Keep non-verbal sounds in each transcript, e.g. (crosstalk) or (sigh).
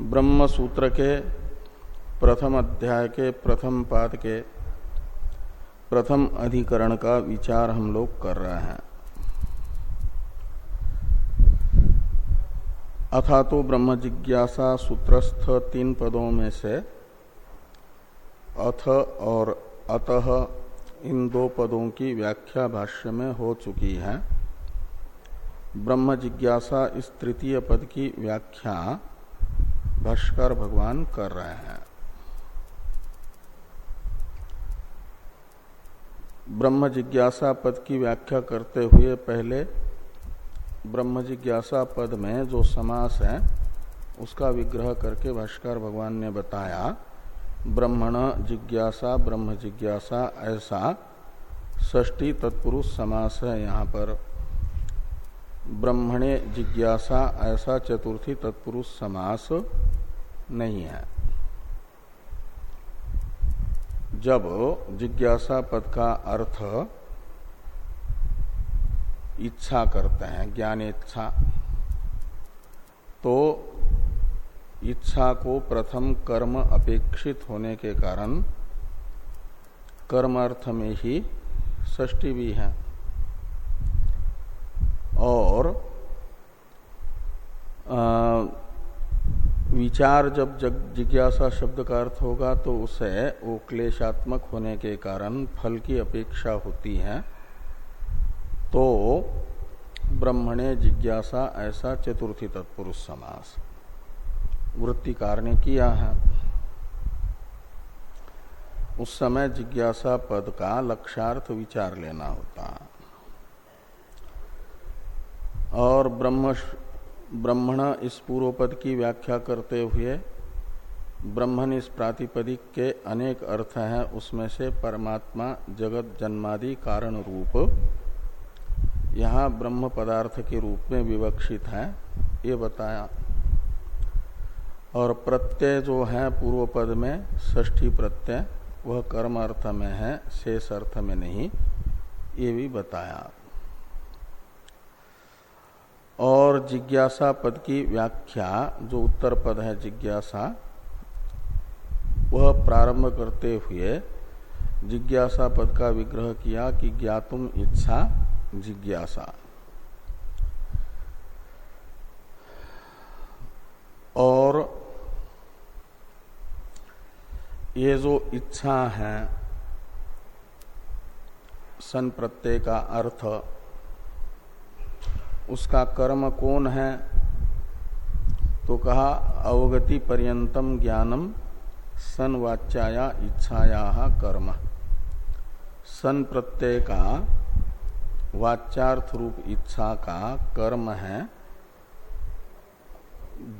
ब्रह्म सूत्र के प्रथम अध्याय के प्रथम पाद के प्रथम अधिकरण का विचार हम लोग कर रहे हैं। अथा तो ब्रह्म जिज्ञासा सूत्रस्थ तीन पदों में से अथ और अतः इन दो पदों की व्याख्या भाष्य में हो चुकी है। ब्रह्म जिज्ञासा इस तृतीय पद की व्याख्या भाष्कर भगवान कर रहे हैं। ब्रह्म जिज्ञासा पद की व्याख्या करते हुए पहले ब्रह्म जिज्ञासा पद में जो समास है, उसका विग्रह करके भाष्कर भगवान ने बताया, ब्रह्मण जिज्ञासा, ब्रह्म जिज्ञासा, ऐसा षष्टी तत्पुरुष समास है यहाँ पर। ब्रह्मणे जिज्ञासा, ऐसा चतुर्थी तत्पुरुष समास नहीं है। जब जिज्ञासा पद का अर्थ इच्छा करते हैं ज्ञान इच्छा तो इच्छा को प्रथम कर्म अपेक्षित होने के कारण कर्म अर्थ में ही षष्टि भी है। और आ, विचार जब जग जिज्ञासा शब्द का अर्थ होगा तो उसे वो क्लेशात्मक होने के कारण फल की अपेक्षा होती है। तो ब्रह्मणे जिज्ञासा ऐसा चतुर्थी तत्पुरुष समास। वृत्तिकार ने किया है। उस समय जिज्ञासा पद का लक्षार्थ विचार लेना होता है और ब्रह्म ब्रह्मण इस पूर्व पद की व्याख्या करते हुए ब्रह्मण इस प्रातिपदिक के अनेक अर्थ हैं, उसमें से परमात्मा, जगत, जन्मादि कारण रूप। यहाँ ब्रह्म पदार्थ के रूप में विवक्षित है, ये बताया। और प्रत्यय जो है पूर्व पद में ष्ठी प्रत्यय, वह कर्म अर्थ में है, शेष अर्थ में नहीं, ये भी बताया। और जिज्ञासा पद की व्याख्या, जो उत्तर पद है जिज्ञासा, वह प्रारंभ करते हुए जिज्ञासा पद का विग्रह किया कि ज्ञातुम इच्छा जिज्ञासा। और ये जो इच्छा है, सन प्रत्यय का अर्थ उसका कर्म कौन है? तो कहा, अवगति पर्यंतम ज्ञानम सन वाच्याया इच्छाया कर्म। सन प्रत्यय का वाचार्थ रूप इच्छा का कर्म है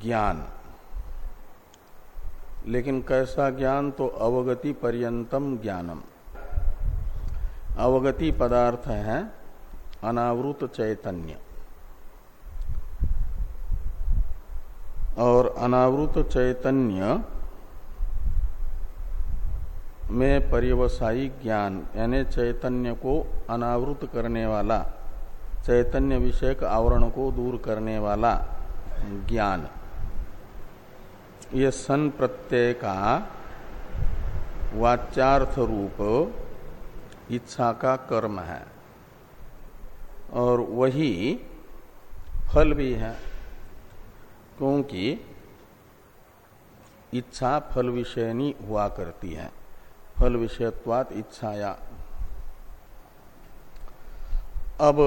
ज्ञान। लेकिन कैसा ज्ञान? तो अवगति पर्यंतम ज्ञानम। अवगति पदार्थ है अनावृत चैतन्य। और अनावृत चैतन्य में पर्यवसायी ज्ञान, यानी चैतन्य को अनावृत करने वाला, चैतन्य विषयक आवरण को दूर करने वाला ज्ञान। ये सन प्रत्यय का वाचार्थ रूप इच्छा का कर्म है। और वही फल भी है। क्योंकि इच्छा फल विषयनी हुआ करती है। फल विषयत्वात इच्छाया। अब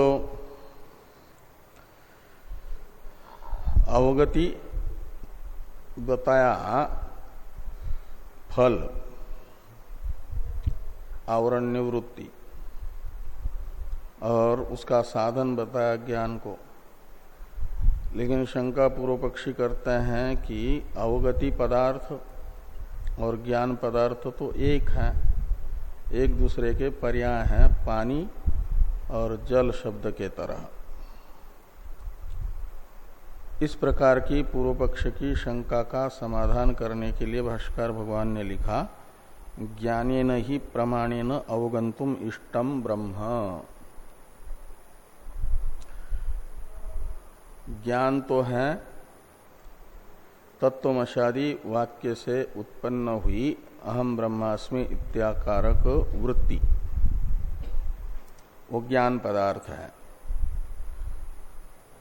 अवगति बताया फल आवरण निवृत्ति और उसका साधन बताया ज्ञान को। लेकिन शंका पूर्व पक्षी करते हैं कि अवगति पदार्थ और ज्ञान पदार्थ तो एक है। एक दूसरे के पर्याय हैं पानी और जल शब्द के तरह। इस प्रकार की पूर्व पक्ष की शंका का समाधान करने के लिए भाष्कर भगवान ने लिखा ज्ञाने न ही प्रमाणे न अवगंतुम इष्टम ब्रह्म। ज्ञान तो है, तत्वमशादी वाक्य से उत्पन्न हुई अहम ब्रह्मास्मि इत्याकारक वृत्ति। वो ज्ञान पदार्थ है।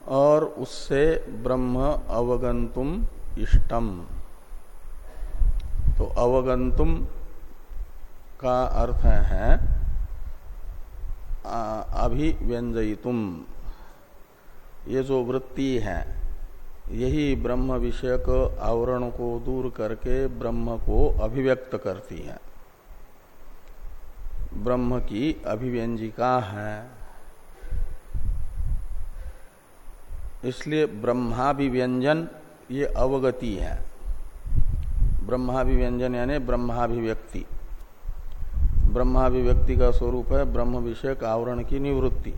और उससे ब्रह्म अवगंतुम इष्टम। तो अवगंतुम का अर्थ है अभिव्यंजयितुम। ये जो वृत्ति है, यही ब्रह्म विषयक आवरण को दूर करके ब्रह्म को अभिव्यक्त करती है। ब्रह्म की अभिव्यंजिका है। इसलिए ब्रह्माभिव्यंजन ये अवगति है। ब्रह्माभिव्यंजन यानी ब्रह्माभिव्यक्ति। ब्रह्माभिव्यक्ति का स्वरूप है ब्रह्म विषयक आवरण की निवृत्ति।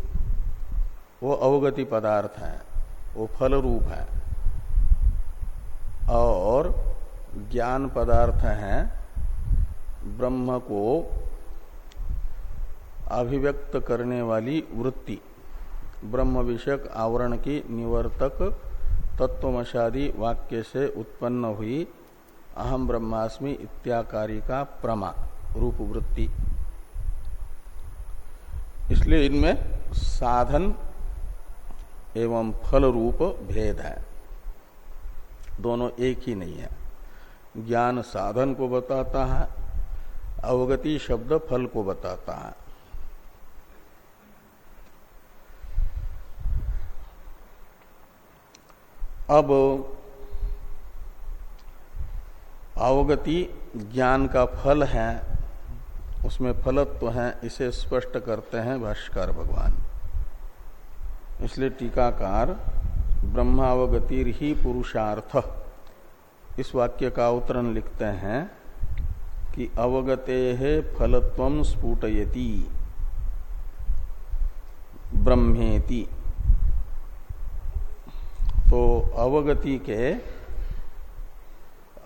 वो अवगति पदार्थ है, वो फल रूप है। और ज्ञान पदार्थ है, ब्रह्म को अभिव्यक्त करने वाली वृत्ति, ब्रह्म विषयक आवरण की निवर्तक तत्वमशादी वाक्य से उत्पन्न हुई अहम ब्रह्मास्मि इत्याकारी का प्रमा, रूप वृत्ति। इसलिए इनमें साधन एवं फल रूप भेद है। दोनों एक ही नहीं है। ज्ञान साधन को बताता है, अवगति शब्द फल को बताता है। अब अवगति ज्ञान का फल है, उसमें फलत्व तो है, इसे स्पष्ट करते हैं भाष्कर भगवान। इसलिए टीकाकार ब्रह्मावगतिर ही पुरुषार्थ। इस वाक्य का उत्तरण लिखते हैं कि अवगते है फलत्व स्फुटयति, ब्रह्मेति। तो अवगति के,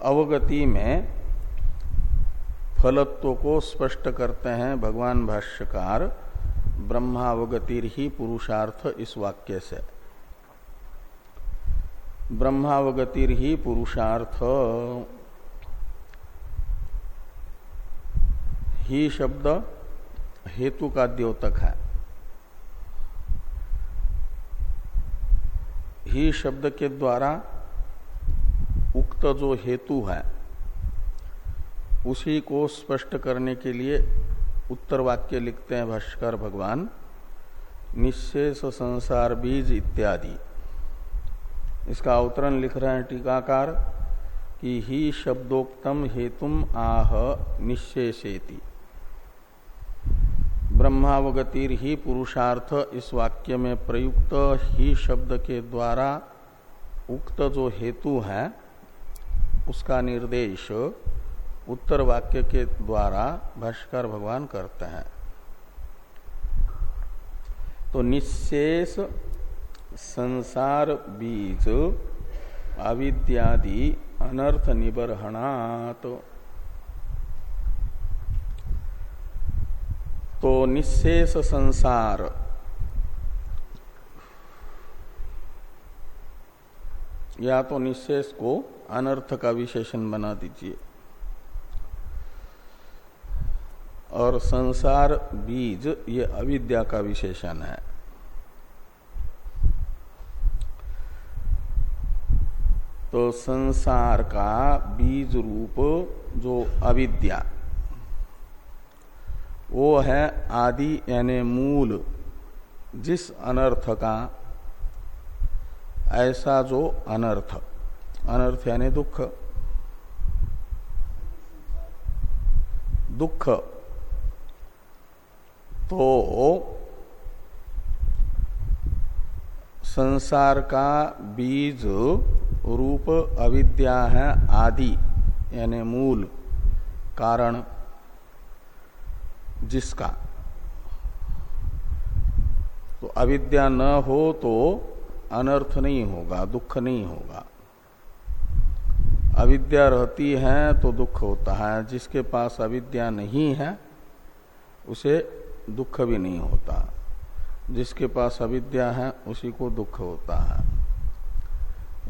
अवगति में फलत्व को स्पष्ट करते हैं भगवान भाष्यकार। ब्रह्मावगतिर ही पुरुषार्थ इस वाक्य से। ब्रह्मावगतिर ही पुरुषार्थ, ही शब्द हेतु का द्योतक है। ही शब्द के द्वारा उक्त जो हेतु है, उसी को स्पष्ट करने के लिए उत्तर वाक्य लिखते हैं भाष्कर भगवान, निशेष संसार बीज इत्यादि। इसका अवतरण लिख रहे हैं टीकाकार कि ही शब्दोक्तम हेतुम आह निशेषेति। ब्रह्मावगतिर ही पुरुषार्थ इस वाक्य में प्रयुक्त ही शब्द के द्वारा उक्त जो हेतु है, उसका निर्देश उत्तर वाक्य के द्वारा भाष्कर भगवान करते हैं। तो निशेष संसार बीज अविद्यादि अनर्थ निबरहणात। तो निशेष संसार या तो निशेष को अनर्थ का विशेषण बना दीजिए। और संसार बीज, ये अविद्या का विशेषण है। तो संसार का बीज रूप जो अविद्या, वो है आदि यानी मूल, जिस अनर्थ का, ऐसा जो अनर्थ। अनर्थ यानी दुख। दुख तो संसार का बीज रूप अविद्या है आदि, यानी मूल कारण जिसका। तो अविद्या न हो तो अनर्थ नहीं होगा, दुख नहीं होगा। अविद्या रहती है तो दुख होता है, जिसके पास अविद्या नहीं है, उसे दुख भी नहीं होता। जिसके पास अविद्या है, उसी को दुख होता है।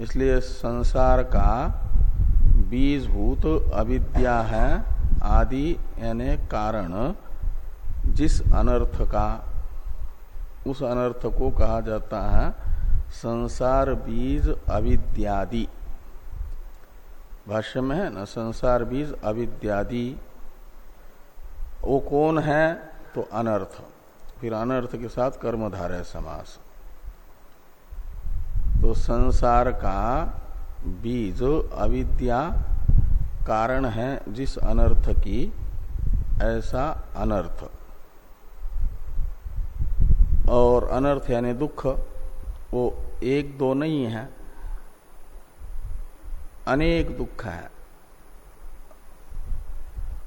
इसलिए संसार का बीजभूत अविद्या है, आदि यानी कारण जिस अनर्थ का, उस अनर्थ को कहा जाता है, संसार बीज अविद्यादि। भाष्य में है ना, संसार बीज अविद्यादि। वो कौन है? तो अनर्थ। फिर अनर्थ के साथ कर्मधारय समास। तो संसार का बीज, अविद्या कारण है जिस अनर्थ की, ऐसा अनर्थ। और अनर्थ यानी दुख, वो एक दो नहीं है। अनेक दुख है।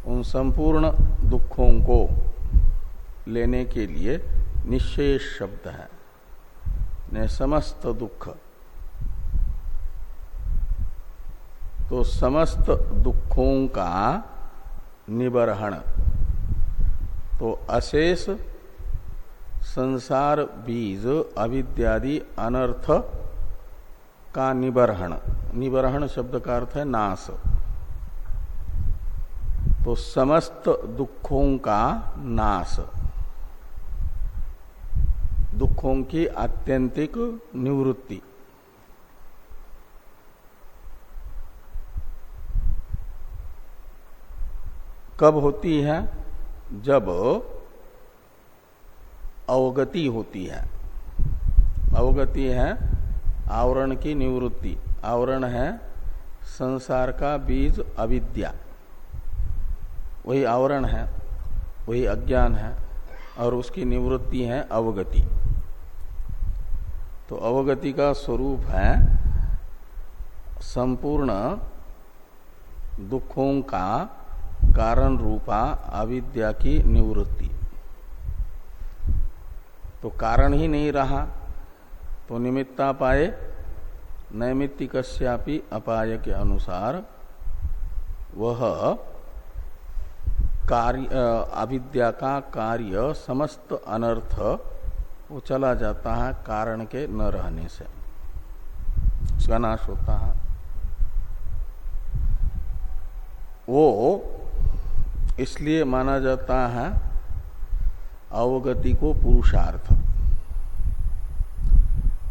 उन संपूर्ण दुखों को लेने के लिए निशेष शब्द है। ने समस्त दुख। तो समस्त दुखों का निबरहण। तो अशेष, संसार, बीज, अविद्यादि, अनर्थ का निबरहण। निबरहण शब्द का अर्थ है नाश। तो समस्त दुखों का नाश। दुखों की आत्यंतिक निवृत्ति। कब होती है? जब अवगति होती है। अवगति है आवरण की निवृत्ति। आवरण है संसार का बीज अविद्या। वही आवरण है, वही अज्ञान है और उसकी निवृत्ति है अवगति। तो अवगति का स्वरूप है संपूर्ण दुखों का कारण रूपा अविद्या की निवृत्ति। तो कारण ही नहीं रहा तो निमित्ता पाए नैमित्तिकस्यापि अपाय के अनुसार वह कार्य, अविद्या का कार्य समस्त अनर्थ वो चला जाता है कारण के न रहने से। उसका नाश होता है। वो इसलिए माना जाता है अवगति को पुरुषार्थ।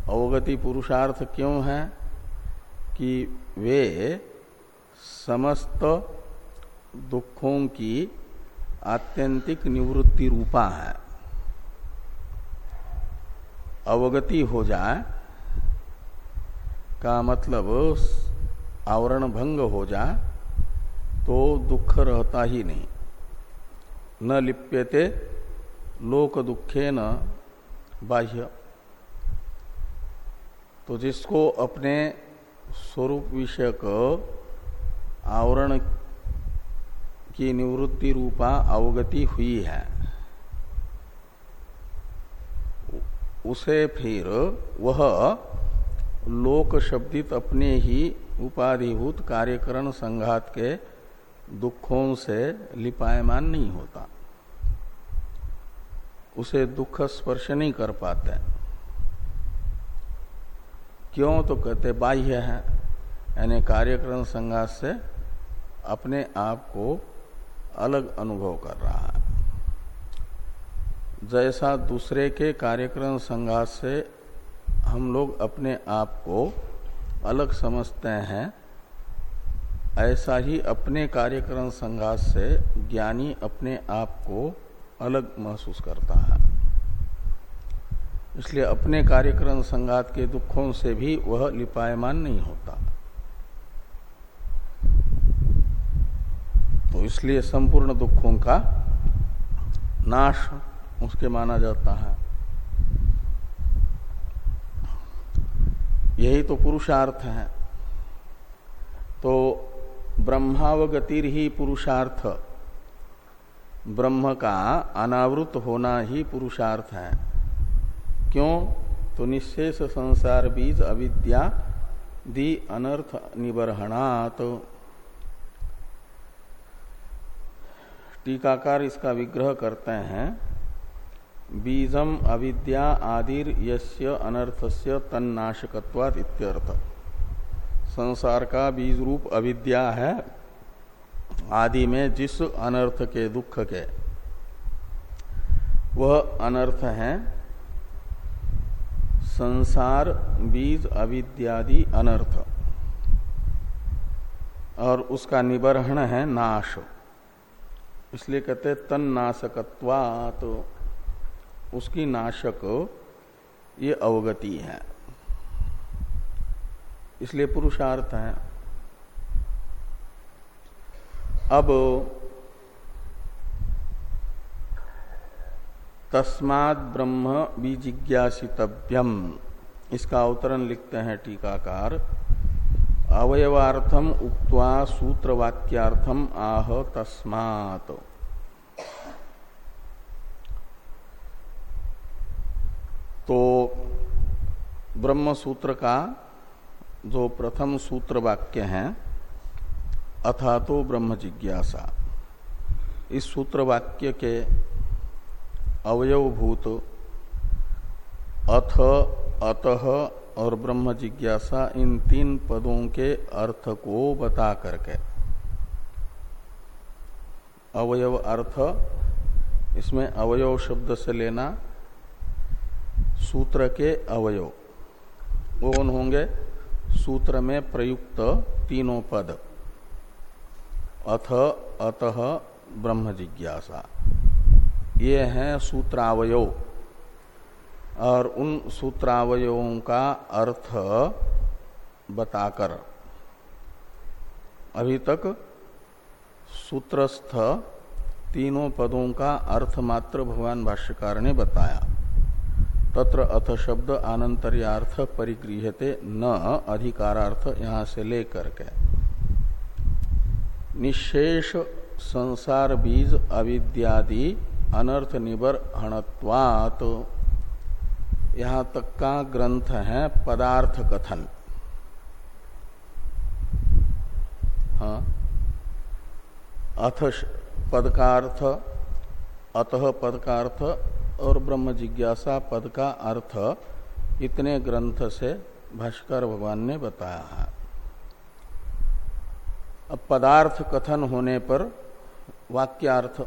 अवगति पुरुषार्थ क्यों है कि वे समस्त दुखों की आत्यंतिक निवृत्ति रूपा है। अवगति हो जाए, का मतलब आवरण भंग हो जाए तो दुख रहता ही नहीं। न लिप्यते, लोक दुखे न बाह्य। तो जिसको अपने स्वरूप विषयक आवरण की निवृत्ति रूपा अवगति हुई है उसे फिर वह लोक शब्दित अपने ही उपाधिभूत कार्यकरण संघात के दुखों से लिपायमान नहीं होता। उसे दुख स्पर्श नहीं कर पाते। क्यों तो कहते, बाह्य है। यानी कार्यक्रम संघात से अपने आप को अलग अनुभव कर रहा है। जैसा दूसरे के कार्यक्रम संघात से हम लोग अपने आप को अलग समझते हैं, ऐसा ही अपने कार्यक्रम संघात से ज्ञानी अपने आप को अलग महसूस करता है। इसलिए अपने कार्यक्रम संघात के दुखों से भी वह लिपायमान नहीं होता। तो इसलिए संपूर्ण दुखों का नाश उसके माना जाता है। यही तो पुरुषार्थ है। तो ब्रह्मावगतिर ही पुरुषार्थ। ब्रह्म का अनावृत होना ही पुरुषार्थ है। क्यों? तो निशेष संसार बीज अविद्या दि अनर्थ निबरहणात। तो टीकाकार इसका विग्रह करते हैं। बीजम अविद्या आदिर यस्य अनर्थस्य तन्नाशकत्वाद इत्यर्थ। संसार का बीज रूप अविद्या है, आदि में जिस अनर्थ के, दुख के, वह अनर्थ है। संसार, बीज, अविद्यादि, अनर्थ। और उसका निबरहण है नाश। इसलिए कहते तन नाशकत्वा तो उसकी नाशक ये अवगति है। इसलिए पुरुषार्थ है। अब तस्माद ब्रह्म विजिज्ञासितव्यम। इसका अवतरण लिखते हैं टीकाकार। अवयवार्थम उक्त्वा सूत्र वाक्यार्थम आह तस्मात्। तो ब्रह्म सूत्र का जो प्रथम सूत्र वाक्य है अथा तो ब्रह्म जिज्ञासा। इस सूत्र वाक्य के अवयवभूत अथ, अतः और ब्रह्म जिज्ञासा इन तीन पदों के अर्थ को बता करके। अवयव अर्थ, इसमें अवयव शब्द से लेना सूत्र के अवयव। वो कौन होंगे? सूत्र में प्रयुक्त तीनों पद। अथ, अतः, ब्रह्म जिज्ञासा। ये हैं सूत्रावयव। और उन सूत्रावयों का अर्थ बताकर। अभी तक सूत्रस्थ तीनों पदों का अर्थ मात्र भगवान भाष्यकार ने बताया। तत्र अथ शब्द आनंतर्यार्थ परिगृहते न अधिकारार्थ यहाँ से लेकर के। निशेष संसार बीज अविद्यादि अनर्थ निबर हणत्वात। यहाँ तक का ग्रंथ है पदार्थ कथन। हाँ। अथ पद का अर्थ अतः पद का अर्थ और ब्रह्म जिज्ञासा पद का अर्थ इतने ग्रंथ से भाष्कर भगवान ने बताया है। अब पदार्थ कथन होने पर वाक्यार्थ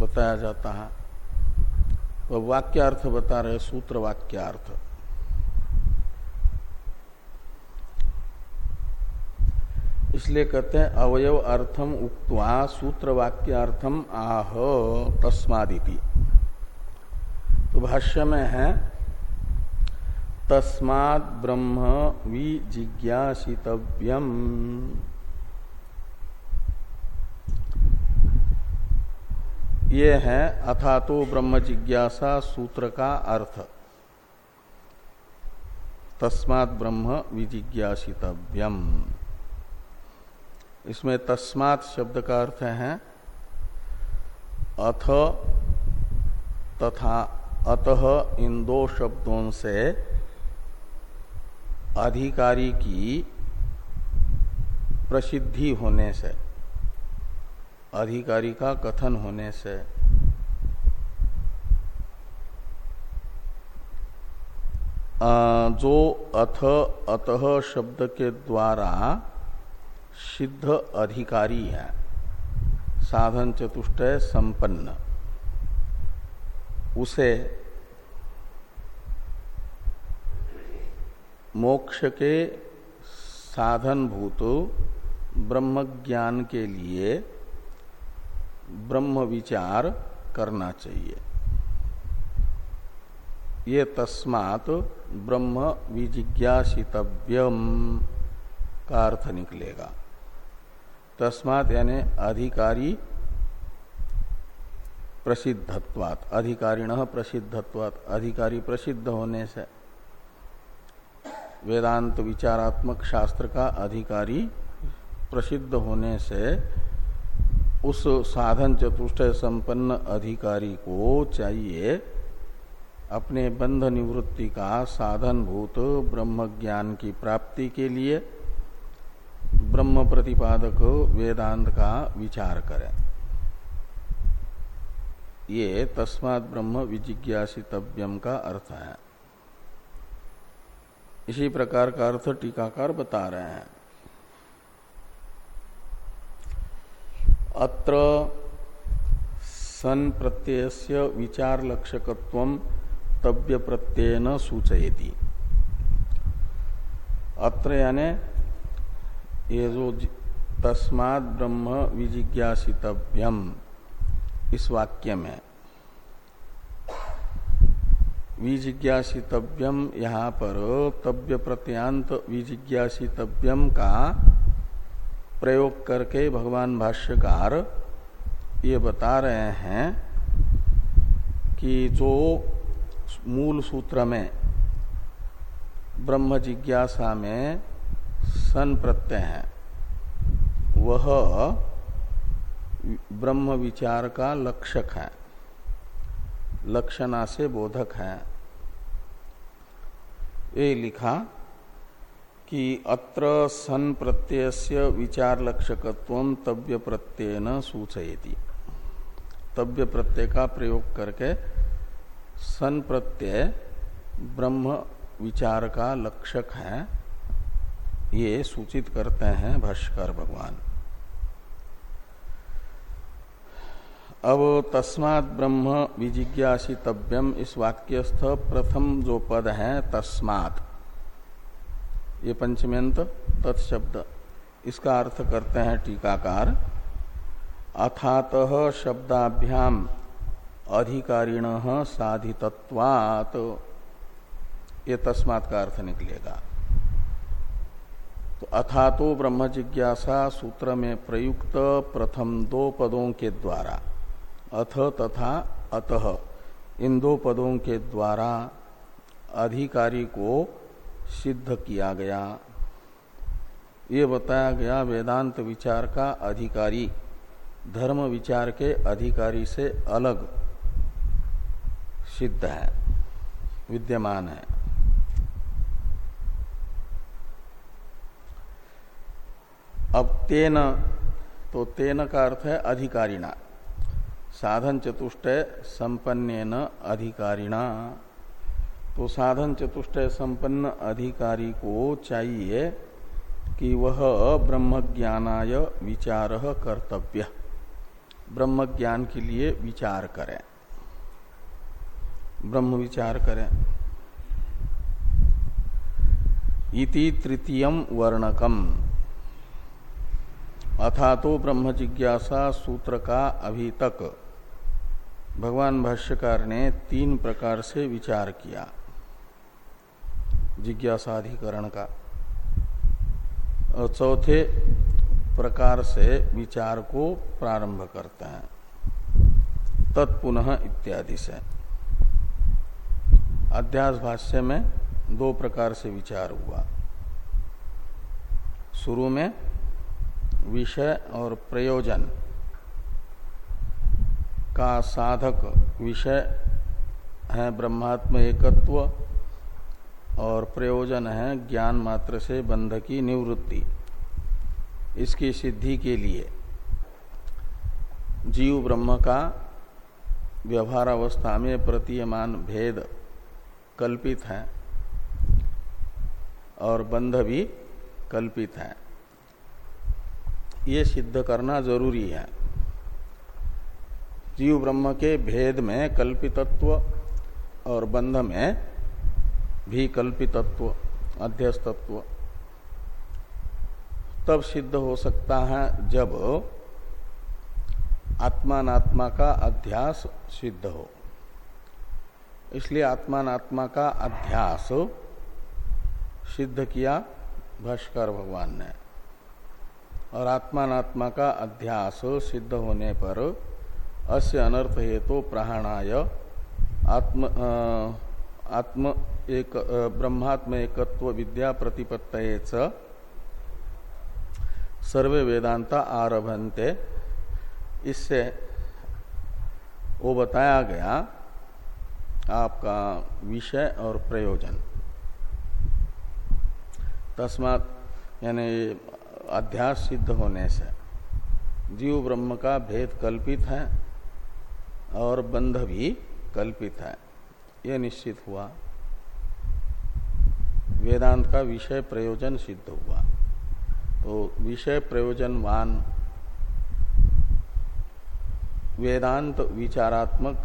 बताया जाता है। वह वाक्यार्थ बता रहे सूत्र वाक्यार्थ। इसलिए कहते हैं, अवयव अर्थम उक्वा सूत्र वाक्यार्थम आह तस्मादिति। तो भाष्य में है, तस्मात् ब्रह्म विजिज्ञासितव्यम। ये है अथा तो ब्रह्म जिज्ञासा सूत्र का अर्थ। तस्मात् ब्रह्म विजिज्ञासितव्यम। इसमें तस्मात् शब्द का अर्थ है, अथ तथा अतः इन दो शब्दों से अधिकारी की प्रसिद्धि होने से, अधिकारी का कथन होने से जो अथ, अतः शब्द के द्वारा सिद्ध अधिकारी है, साधन चतुष्टय संपन्न। उसे मोक्ष के साधनभूत ब्रह्म ज्ञान के लिए ब्रह्म विचार करना चाहिए। ये तस्मात ब्रह्म विजिज्ञासितव्यम का अर्थ निकलेगा। तस्मात यानी अधिकारी प्रसिद्धत्वात, अधिकारिण प्रसिद्धत्वात, अधिकारी प्रसिद्ध होने से। वेदांत विचारात्मक शास्त्र का अधिकारी प्रसिद्ध होने से उस साधन चतुष्ट संपन्न अधिकारी को चाहिए अपने बंध निवृत्ति का साधन भूत ब्रह्म ज्ञान की प्राप्ति के लिए ब्रह्म प्रतिपादक वेदांत का विचार करें। ये तस्मात् ब्रह्म विजिज्ञासितव्यम का अर्थ है। इसी प्रकार का अर्थ टीकाकार बता रहे हैं। अत्र सन प्रत्यय विचार लक्षकत्व तव्य प्रत्यय सूचयती। अत्र यानी ये जो तस्माद ब्रह्म विजिज्ञासितव्यम। इस वाक्य में, विजिज्ञासितव्यम यहाँ पर तव्य प्रत्यांत विजिज्ञासितव्यम का प्रयोग करके भगवान भाष्यकार ये बता रहे हैं कि जो मूल सूत्र में, ब्रह्म जिज्ञासा में सन प्रत्यय है, वह ब्रह्म विचार का लक्षक है। लक्षणा से बोधक है। ये लिखा, कि अत्र सन प्रत्यय विचार लक्षकत्व तव्य प्रत्यय न सूचयती। तव्य प्रत्यय का प्रयोग करके सन प्रत्यय ब्रह्म विचार का लक्षक है, ये सूचित करते हैं भाष्कर भगवान। अब तस्मात् ब्रह्म विजिज्ञासितव्यम। इस वाक्यस्थ प्रथम जो पद है, तस्मात्। ये पंचम्यंत तत्शब्द। इसका अर्थ करते हैं टीकाकार। अथात शब्दाभ्याम अधिकारिण साधितत्वात्। ये तस्मात् का अर्थ निकलेगा। तो अथा तो ब्रह्म जिज्ञासा सूत्र में प्रयुक्त प्रथम दो पदों के द्वारा। अथ तथा अतः। इन दो पदों के द्वारा अधिकारी को सिद्ध किया गया। ये बताया गया वेदांत विचार का अधिकारी, धर्म विचार के अधिकारी से अलग सिद्ध है, विद्यमान है। अब तेन तो तेन का अर्थ है अधिकारिणा। साधन चतुष्टय संपन्न अधिकारिणा। तो साधन चतुष्टय संपन्न अधिकारी को चाहिए कि वह ब्रह्म ज्ञानाय विचार कर्तव्य। ब्रह्म ज्ञान के लिए विचार करें। ब्रह्म विचार करें। इति तृतीयम वर्णकम। अथा तो ब्रह्म जिज्ञासा सूत्र का अभी तक। भगवान भाष्यकार ने तीन प्रकार से विचार किया। जिज्ञासाधिकरण का। और चौथे प्रकार से विचार को प्रारंभ करते हैं। तत्पुनः इत्यादि से। अध्यास भाष्य में दो प्रकार से विचार हुआ। शुरू में विषय और प्रयोजन। का साधक विषय है ब्रह्मात्म एकत्व और प्रयोजन है ज्ञान मात्र से बंध की निवृत्ति। इसकी सिद्धि के लिए जीव ब्रह्म का व्यवहार अवस्था में प्रतीयमान भेद कल्पित है और बंध भी कल्पित है। ये सिद्ध करना ज़रूरी है। जीव ब्रह्म के भेद में कल्पितत्व और बंध में भी कल्पितत्व, अध्यस्तत्व। तब सिद्ध हो सकता है जब आत्मात्मा का अध्यास सिद्ध हो। इसलिए आत्मात्मा का अध्यास सिद्ध किया भाष्कर भगवान ने। और आत्मात्मा का अध्यास सिद्ध होने पर अस्य अनर्थ हेतु तो प्राणाय आत्म आ, आत्म एक ब्रह्मात्म एकत्व विद्या प्रतिपत्त सर्वे वेदांता आरभंते इससे वो बताया गया आपका विषय और प्रयोजन। तस्मात यानी अध्यास सिद्ध होने से जीव ब्रह्म का भेद कल्पित है। और बंध भी कल्पित है। यह निश्चित हुआ। वेदांत का विषय प्रयोजन सिद्ध हुआ। तो विषय प्रयोजनवान, वेदांत विचारात्मक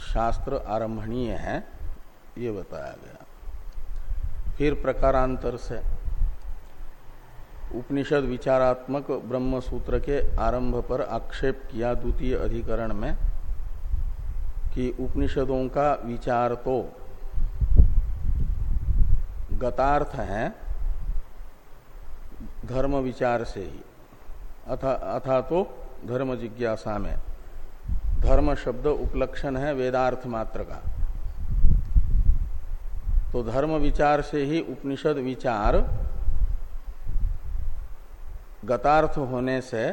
शास्त्र आरंभणीय है, ये बताया गया। फिर प्रकारांतर से उपनिषद विचारात्मक ब्रह्म सूत्र के आरंभ पर आक्षेप किया द्वितीय अधिकरण में कि उपनिषदों का विचार तो गतार्थ है, धर्म विचार से ही। अथा अथा तो धर्म जिज्ञासा में। धर्म शब्द उपलक्षण है वेदार्थ मात्र का। तो धर्म विचार से ही उपनिषद विचार गतार्थ होने से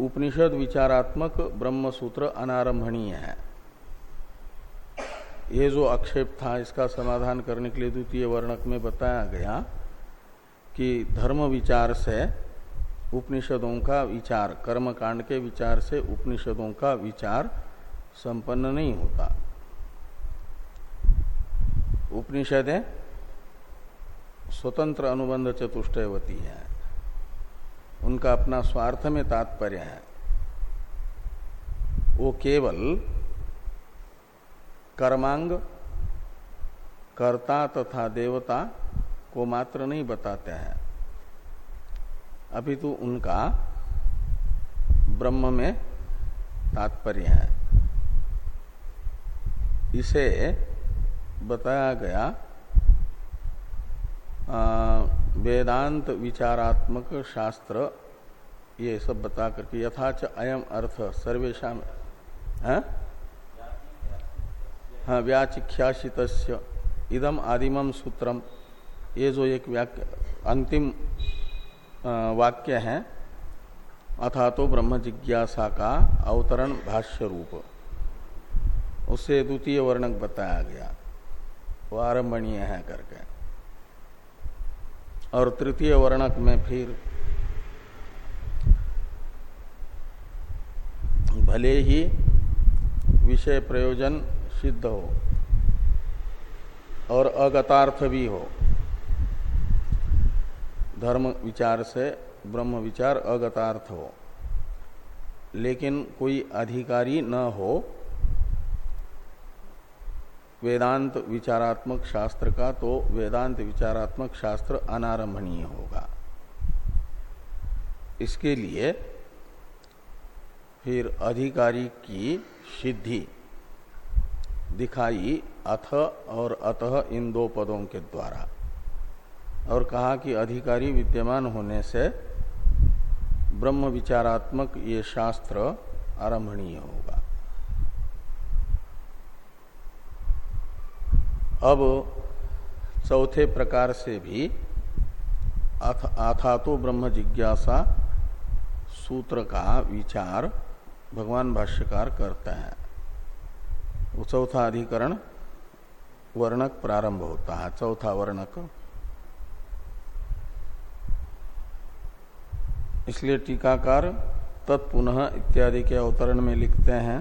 उपनिषद विचारात्मक ब्रह्म सूत्र अनारंभणीय है। ये जो आक्षेप था, इसका समाधान करने के लिए द्वितीय वर्णक में बताया गया कि धर्म विचार से उपनिषदों का विचार कर्म कांड के विचार से उपनिषदों का विचार संपन्न नहीं होता। उपनिषदें स्वतंत्र अनुबंध चतुष्टयवती है। उनका अपना स्वार्थ में तात्पर्य है। वो केवल कर्मांग, कर्ता तथा देवता को मात्र नहीं बताते हैं। अभी तो उनका ब्रह्म में तात्पर्य है। इसे बताया गया वेदांत विचारात्मक शास्त्र, ये सब बता करके यथाच अयम अर्थ सर्वेशा में हाँ व्याचिख्याशित इदम आदिमम सूत्रम, ये जो एक वाक्य अंतिम वाक्य है अथा तो ब्रह्म जिज्ञासा का अवतरण भाष्य रूप उससे द्वितीय वर्णक बताया गया, वो आरंभणीय है करके। और तृतीय वर्णक में फिर भले ही विषय प्रयोजन सिद्ध हो और अगतार्थ भी हो, धर्म विचार से ब्रह्म विचार अगतार्थ हो, लेकिन कोई अधिकारी न हो वेदांत विचारात्मक शास्त्र का तो वेदांत विचारात्मक शास्त्र अनारंभणीय होगा। इसके लिए फिर अधिकारी की सिद्धि दिखाई अथ और अतः इन दो पदों के द्वारा। और कहा कि अधिकारी विद्यमान होने से ब्रह्म विचारात्मक ये शास्त्र आरंभणीय होगा। अब चौथे प्रकार से भी आथा तो ब्रह्म जिज्ञासा सूत्र का विचार भगवान भाष्यकार करते हैं। चौथा अधिकरण वर्णक प्रारंभ होता है, चौथा वर्णक। इसलिए टीकाकार तत्पुनः इत्यादि के अवतरण में लिखते हैं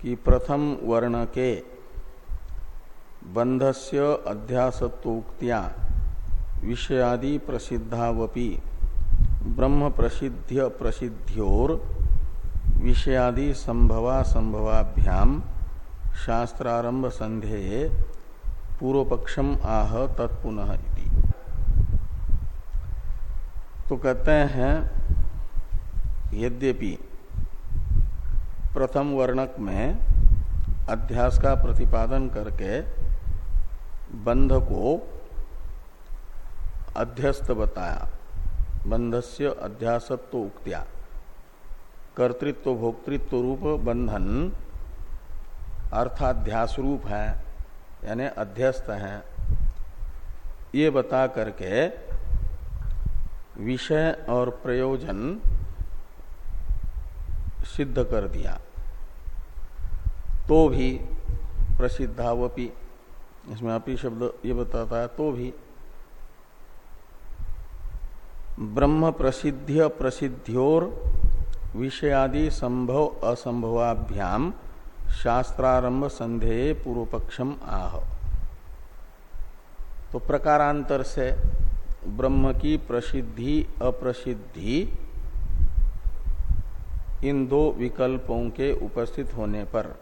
कि प्रथम वर्ण के बंधस्य अध्यासत्वोक्तिया विषयादि प्रसिद्धावपि ब्रह्म प्रसिद्ध प्रसिद्ध्योर विषयादि संभवा संभवाभ्याम शास्त्रारंभ संधेय पूर्व पक्षम आह तत्पुनः तो कहते हैं, यद्यपि प्रथम वर्णक में अध्यास का प्रतिपादन करके बंध को अध्यस्त बताया। बंधस्य अध्यासत्व उक्त्या। कर्तृत्व, भोक्तृत्व रूप बंधन अर्थाध्यास रूप है, यानी अध्यस्त है। ये बता करके विषय और प्रयोजन सिद्ध कर दिया। तो भी प्रसिद्धावपी इसमें अपी शब्द ये बताता है तो भी ब्रह्म प्रसिद्ध प्रसिद्ध्योर विषयादि संभव असंभवाभ्याम शास्त्रारंभ संधेय पूर्व पक्षम आह। तो प्रकारांतर से ब्रह्म की प्रसिद्धि, अप्रसिद्धि इन दो विकल्पों के उपस्थित होने पर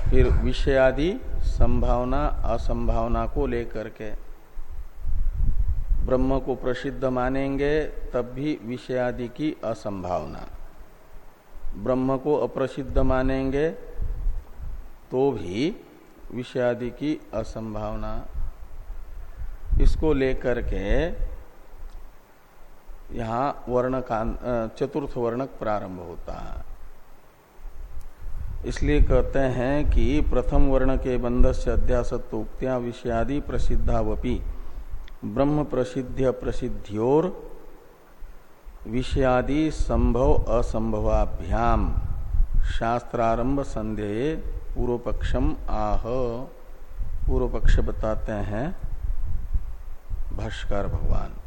फिर विषयादि संभावना, असंभावना को लेकर के। ब्रह्म को प्रसिद्ध मानेंगे, तब भी विषयादि की असंभावना। ब्रह्म को अप्रसिद्ध मानेंगे तो भी विषयादि की असंभावना। इसको लेकर के यहाँ वर्ण चतुर्थ वर्णक प्रारंभ होता है। इसलिए कहते हैं कि प्रथम वर्ण के बंध से अध्यासत्व उक्तियाँ विषयादि प्रसिद्धावपी। ब्रह्म प्रसिद्ध प्रसिद्धियोर विषयादि संभव असंभवाभ्याम। शास्त्रारंभ संदेह पूर्व पक्षम आह। पूर्व पक्ष बताते हैं भाष्कर भगवान।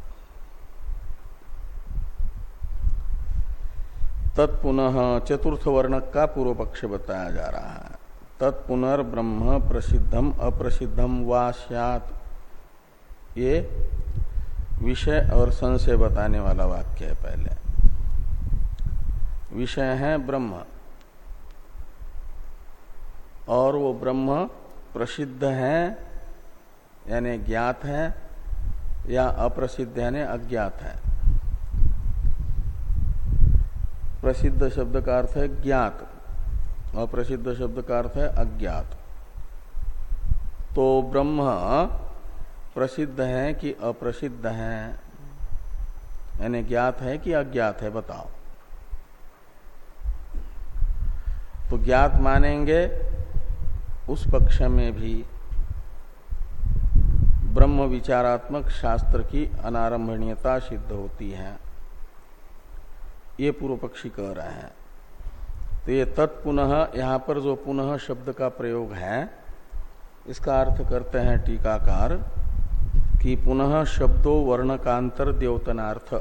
तत्पुनः चतुर्थ वर्णक का पूर्व पक्ष बताया जा रहा है। तत्पुनर्ब्रह्म प्रसिद्धम, अप्रसिद्धम वा ये विषय और संशय बताने वाला वाक्य है पहले। विषय है ब्रह्म। और वो ब्रह्म प्रसिद्ध है, यानी ज्ञात है, या अप्रसिद्ध यानी अज्ञात है। प्रसिद्ध शब्द का अर्थ है ज्ञात, अप्रसिद्ध शब्द का अर्थ है अज्ञात। तो ब्रह्म प्रसिद्ध है कि अप्रसिद्ध है? यानी ज्ञात है कि अज्ञात है, बताओ। तो ज्ञात मानेंगे उस पक्ष में भी ब्रह्म विचारात्मक शास्त्र की अनारंभणीयता सिद्ध होती है। ये पूर्व पक्षी कह रहे हैं। तो ये तत्पुनः यहाँ पर जो पुनः शब्द का प्रयोग है, इसका अर्थ करते हैं टीकाकार कि पुनः शब्दों वर्णकांतर द्योतनार्थ।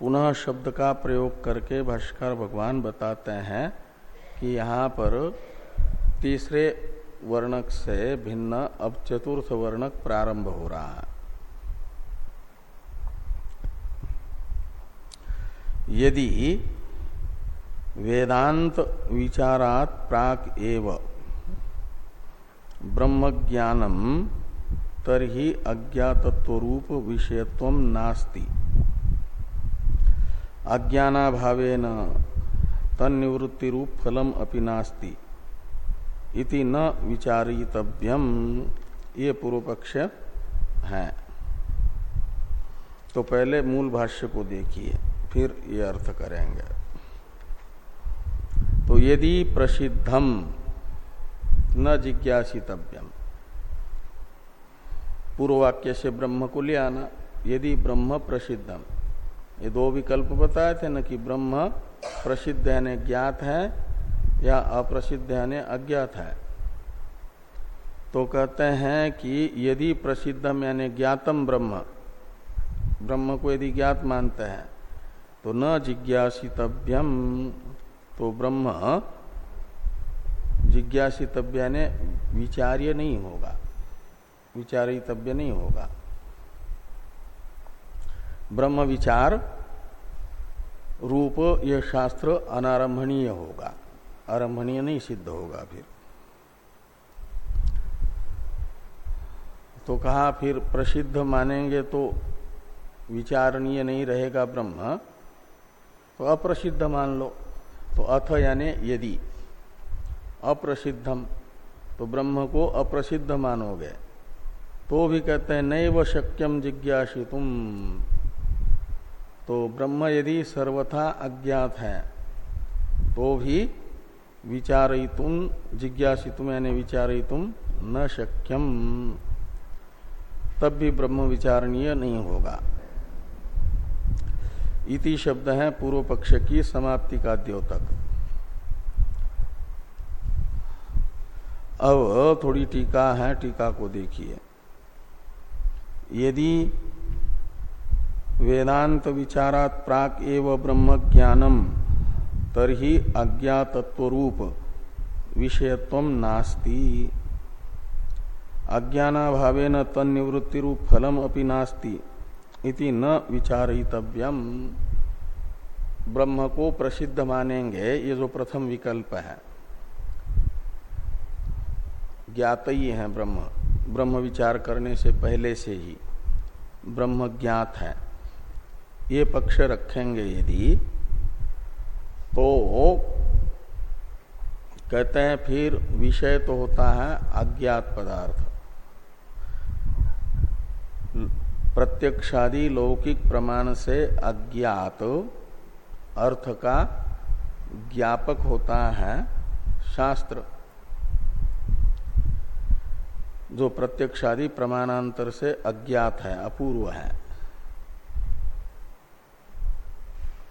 पुनः शब्द का प्रयोग करके भाष्कर भगवान बताते हैं कि यहाँ पर तीसरे वर्णक से भिन्न अब चतुर्थ वर्णक प्रारंभ हो रहा है। यदि वेदांत विचारात प्राक एव ब्रह्म ज्ञानम तरही अज्ञातत्व विषयत्व नास्ति। अज्ञानाभावेन तन्निवृत्ति रूप फलम अपि नास्ति। इति न विचारितव्यम ये पूर्व पक्ष है। तो पहले मूल भाष्य को देखिए। फिर ये अर्थ करेंगे। तो यदि प्रसिद्धम न जिज्ञासितव्यम पूर्व वाक्य से ब्रह्म को ले आना, यदि ब्रह्म प्रसिद्धम ये दो विकल्प बताए थे न कि ब्रह्म प्रसिद्ध यानी ज्ञात है, या अप्रसिद्ध यानी अज्ञात है। तो कहते हैं कि यदि प्रसिद्धम यानी ज्ञातम ब्रह्म ब्रह्म को यदि ज्ञात मानते हैं तो न जिज्ञासितव्यम। तो ब्रह्म जिज्ञासितव्य यानी विचार्य नहीं होगा। विचारितव्य नहीं होगा। ब्रह्म विचार रूप यह शास्त्र अनारंभणीय होगा। आरंभणीय नहीं सिद्ध होगा फिर। तो कहा फिर प्रसिद्ध मानेंगे तो विचारणीय नहीं रहेगा ब्रह्म। तो अप्रसिद्ध मान लो तो अथ यानी यदि। अप्रसिद्धम तो ब्रह्म को अप्रसिद्ध मानोगे तो भी कहते हैं, नैव शक्यम जिज्ञासितुम। तो ब्रह्म यदि सर्वथा अज्ञात है तो भी विचारितुम जिज्ञासितुम यानी विचारितुम न शक्यम। तब भी ब्रह्म विचारणीय नहीं होगा। इति शब्द है पूर्व पक्ष की समाप्ति का द्योतक अब थोड़ी टीका है, टीका को देखिए। यदि वेदांत विचारात प्राक एव ब्रह्म ज्ञानम, तरही अज्ञातत्व रूप विषयत्व नास्ति। अज्ञानाभावे न तन निवृत्ति रूप फलम अपनी नास्ति। इति न विचारितव्यम। ब्रह्म को प्रसिद्ध मानेंगे, ये जो प्रथम विकल्प है। ज्ञात ही है ब्रह्म। ब्रह्म विचार करने से पहले से ही ब्रह्म ज्ञात है। ये पक्ष रखेंगे यदि तो कहते हैं फिर विषय तो होता है अज्ञात पदार्थ। प्रत्यक्षादि लौकिक प्रमाण से अज्ञात अर्थ का ज्ञापक होता है शास्त्र। जो प्रत्यक्षादि प्रमाणांतर से अज्ञात है, अपूर्व है।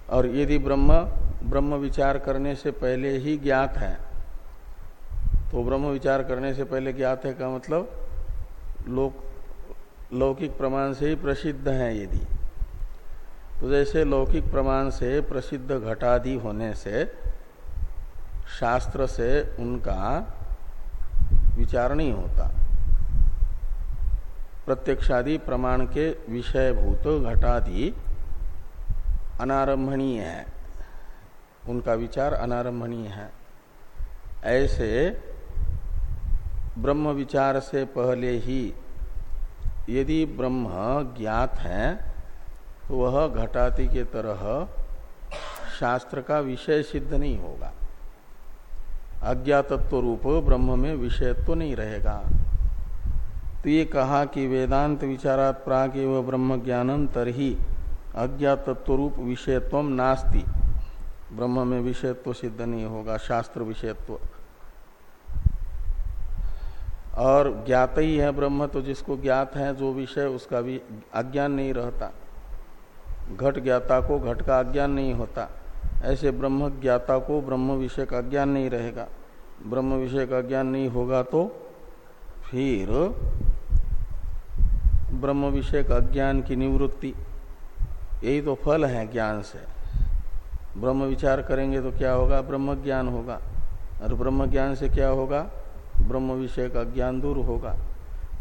और यदि ब्रह्म ब्रह्म विचार करने से पहले ही ज्ञात है तो ब्रह्म विचार करने से पहले ज्ञात है का मतलब? लोक लौकिक प्रमाण से ही प्रसिद्ध है यदि। तो जैसे लौकिक प्रमाण से प्रसिद्ध घटादि होने से, शास्त्र से उनका विचार नहीं होता। प्रत्यक्षादि प्रमाण के विषयभूत घटादि अनारंभणीय है। उनका विचार अनारंभणीय है। ऐसे ब्रह्म विचार से पहले ही यदि ब्रह्म ज्ञात है तो वह घटाती के तरह शास्त्र का विषय सिद्ध नहीं होगा। अज्ञातत्व रूप ब्रह्म में विषयत्व तो नहीं रहेगा। तो ये कहा कि वेदांत विचारात प्राग एवं ब्रह्म ज्ञानम तरही अज्ञातत्व रूप विषयत्व नास्ति। ब्रह्म में विषयत्व सिद्ध नहीं होगा, शास्त्र विषयत्व। और ज्ञात ही है ब्रह्म तो जिसको ज्ञात है, जो विषय, उसका भी अज्ञान नहीं रहता। घट ज्ञाता को घट का अज्ञान नहीं होता। ऐसे ब्रह्म ज्ञाता को ब्रह्म विषय का ज्ञान नहीं रहेगा। ब्रह्म विषय का ज्ञान नहीं होगा तो फिर ब्रह्म विषय का ज्ञान की निवृत्ति। यही तो फल है ज्ञान से। ब्रह्म विचार करेंगे तो क्या होगा? ब्रह्म ज्ञान होगा। और ब्रह्म ज्ञान से क्या होगा? ब्रह्म विषय का ज्ञान दूर होगा।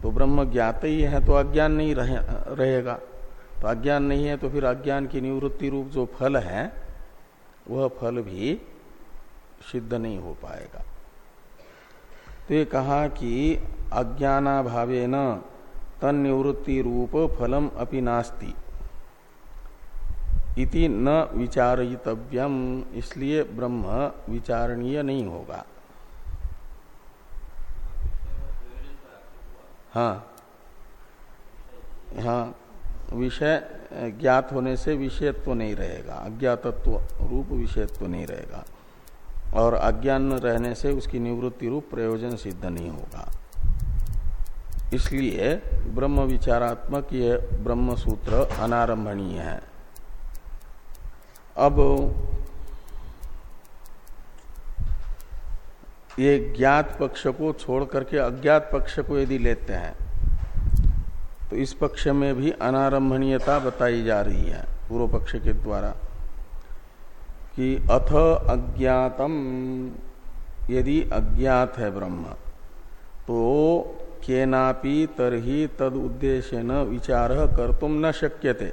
तो ब्रह्म ज्ञात ही है तो अज्ञान नहीं रहे, रहेगा। तो अज्ञान नहीं है तो फिर अज्ञान की निवृत्ति रूप जो फल है वह फल भी सिद्ध नहीं हो पाएगा। तो ये कहा कि अज्ञानाभावे न तन निवृत्ति रूप फलम अपि नास्ति इति न विचारितव्यम इसलिए ब्रह्म विचारणीय नहीं होगा। हाँ। हाँ विषय ज्ञात होने से विषयत्व नहीं रहेगा, अज्ञातत्व रूप विषयत्व नहीं रहेगा, और अज्ञान रहने से उसकी निवृत्ति रूप प्रयोजन सिद्ध नहीं होगा। इसलिए ब्रह्म विचारात्मक ये ब्रह्म सूत्र अनारंभणीय है। अब ये ज्ञात पक्ष को छोड़ करके अज्ञात पक्ष को यदि लेते हैं तो इस पक्ष में भी अनारंभणीयता बताई जा रही है पूर्व पक्ष के द्वारा, कि अथ अज्ञातम, यदि अज्ञात है ब्रह्म तो केनापि तरही तद उद्देश्य न विचार कर तुम न शक्यते।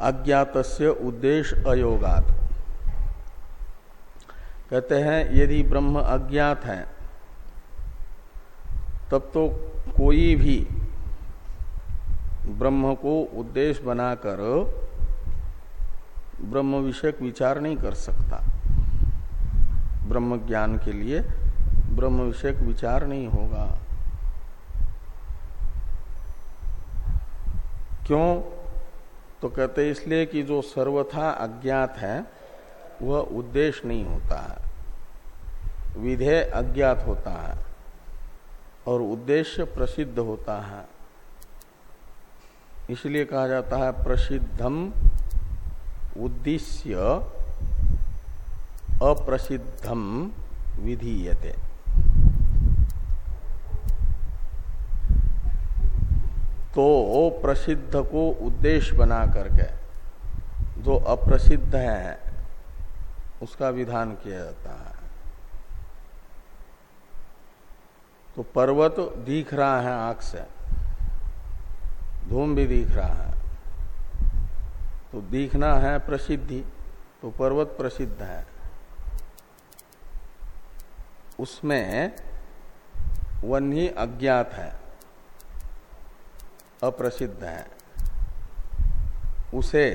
अज्ञात उद्देश्य अयोगात। कहते हैं, यदि ब्रह्म अज्ञात है, तब तो कोई भी ब्रह्म को उद्देश्य बनाकर ब्रह्म विषयक विचार नहीं कर सकता। ब्रह्म ज्ञान के लिए ब्रह्म विषयक विचार नहीं होगा। क्यों? तो कहते इसलिए कि जो सर्वथा अज्ञात है वह उद्देश्य नहीं होता है। विधेय अज्ञात होता है और उद्देश्य प्रसिद्ध होता है। इसलिए कहा जाता है प्रसिद्धम उद्देश्य अप्रसिद्धम विधीयते। तो प्रसिद्ध को उद्देश्य बना करके जो अप्रसिद्ध है उसका विधान किया जाता है। तो पर्वत दिख रहा है आँख से, धूम भी दिख रहा है। तो दिखना है प्रसिद्धि तो पर्वत प्रसिद्ध है। उसमें वन ही अज्ञात है, अप्रसिद्ध है। उसे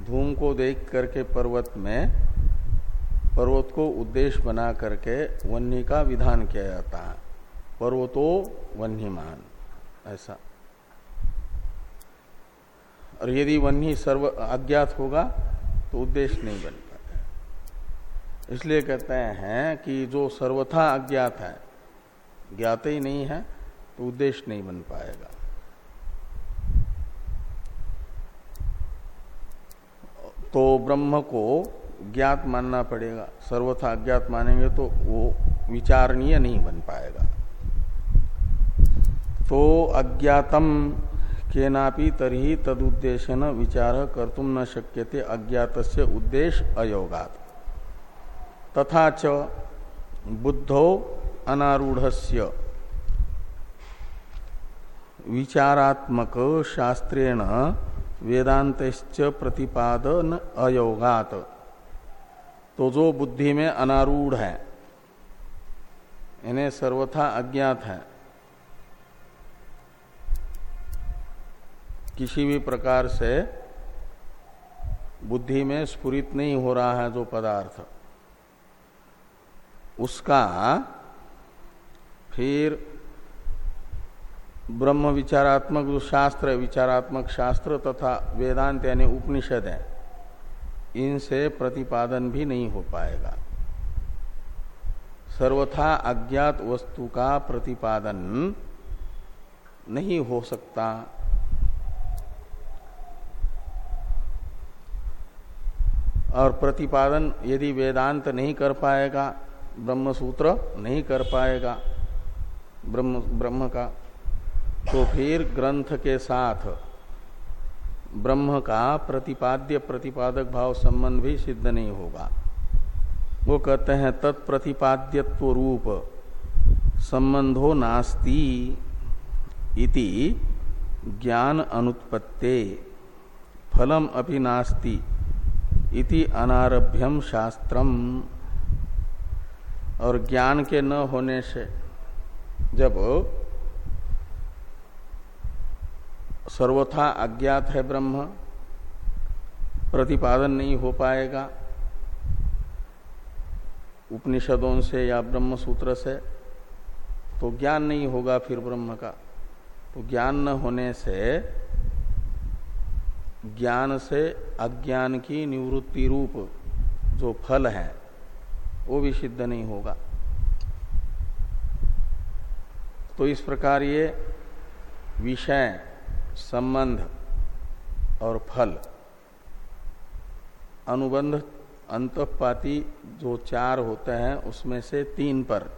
धूम को देख करके पर्वत में, पर्वत को उद्देश्य बना करके वन्य का विधान किया जाता है। पर्वतो वन्यमान, ऐसा। और यदि वन्य सर्व अज्ञात होगा तो उद्देश्य नहीं बन पाता इसलिए कहते हैं कि जो सर्वथा अज्ञात है, ज्ञात ही नहीं है तो उद्देश्य नहीं बन पाएगा। तो ब्रह्म को ज्ञात मानना पड़ेगा। सर्वथा अज्ञात मानेंगे तो वो विचारणीय नहीं बन पाएगा। तो अज्ञातम के नापी तरी तदुद्देश्य न विचार कर्तुम न शक्यते अज्ञात से उद्देश्य अयोगात। तथा च बुद्धो अनारूढ़ विचारात्मक शास्त्रेण वेदांत प्रतिपादन अयोगात। तो जो बुद्धि में अनारूढ़ है, इन्हें सर्वथा अज्ञात है। किसी भी प्रकार से बुद्धि में स्फुरित नहीं हो रहा है जो पदार्थ। उसका फिर ब्रह्म विचारात्मक जो शास्त्र विचारात्मक शास्त्र तथा वेदांत यानी उपनिषद है, इनसे प्रतिपादन भी नहीं हो पाएगा। सर्वथा अज्ञात वस्तु का प्रतिपादन नहीं हो सकता। और प्रतिपादन यदि वेदांत नहीं कर पाएगा ब्रह्म सूत्र नहीं कर पाएगा, ब्रह्म ब्रह्म का तो फिर ग्रंथ के साथ ब्रह्म का प्रतिपाद्य प्रतिपादक भाव संबंध भी सिद्ध नहीं होगा। वो कहते हैं, तत्प्रतिपाद्यत्व रूप संबंधो नास्ति इति ज्ञान अनुत्पत्ते, फलम अपि नास्ति इति अनारभ्यम शास्त्रम। और ज्ञान के न होने से जब सर्वथा अज्ञात है ब्रह्म। प्रतिपादन नहीं हो पाएगा। उपनिषदों से या ब्रह्म सूत्र से तो ज्ञान नहीं होगा फिर ब्रह्म का। तो ज्ञान न होने से ज्ञान से अज्ञान की निवृत्ति रूप जो फल है, वो भी सिद्ध नहीं होगा। तो इस प्रकार ये विषय संबंध और फल। अनुबंध, अंतपाती जो चार होते हैं, उसमें से तीन पर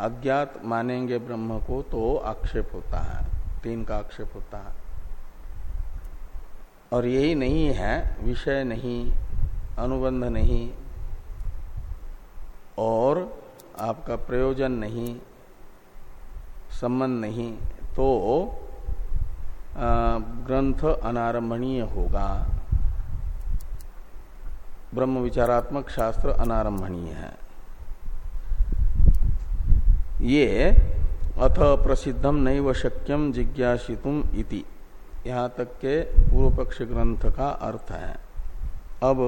अज्ञात मानेंगे ब्रह्म को तो आक्षेप होता है। तीन का आक्षेप होता है। और यही नहीं है, विषय नहीं, अनुबंध नहीं, और आपका प्रयोजन नहीं, संबंध नहीं तो ग्रंथ अनारंभणीय होगा। ब्रह्म विचारात्मक शास्त्र अनारंभणीय है। ये अथ प्रसिद्धम नैव शक्यम जिज्ञासितुम इति। यहाँ तक के पूर्व पक्ष ग्रंथ का अर्थ है। अब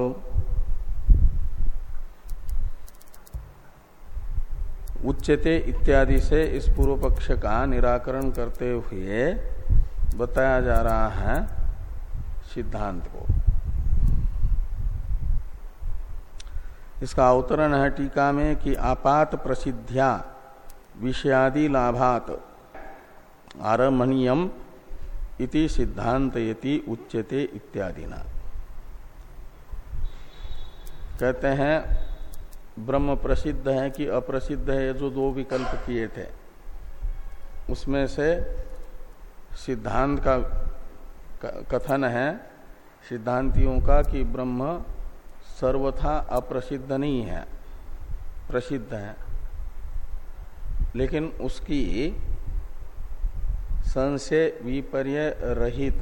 उच्चते इत्यादि से इस पूर्व पक्ष का निराकरण करते हुए बताया जा रहा है सिद्धांत को। इसका अवतरण है टीका में कि आपात प्रसिद्धिया, विषयादि लाभात, आरमणीयम इति सिद्धांत यति उच्यते इत्यादि ना कहते हैं, ब्रह्म प्रसिद्ध है कि अप्रसिद्ध है जो दो विकल्प किए थे, उसमें से सिद्धांत का कथन है सिद्धांतियों का कि ब्रह्म सर्वथा अप्रसिद्ध नहीं है, प्रसिद्ध है। लेकिन उसकी संशय विपर्य रहित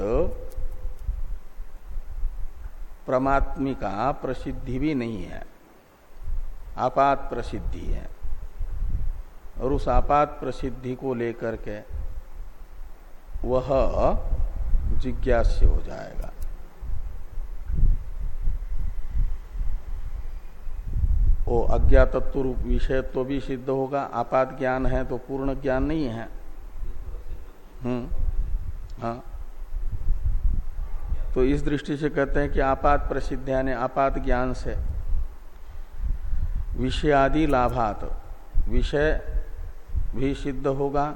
प्रमात्मिका प्रसिद्धि भी नहीं है, आपात प्रसिद्धि है। और उस आपात प्रसिद्धि को लेकर के वह जिज्ञास्य हो जाएगा। वो अज्ञातत्व रूप विषय तो भी सिद्ध होगा। आपात ज्ञान है तो पूर्ण ज्ञान नहीं है। हम्म। हाँ। तो इस दृष्टि से कहते हैं कि आपात प्रसिद्ध यानी आपात ज्ञान से विषयादि लाभात, विषय भी सिद्ध होगा।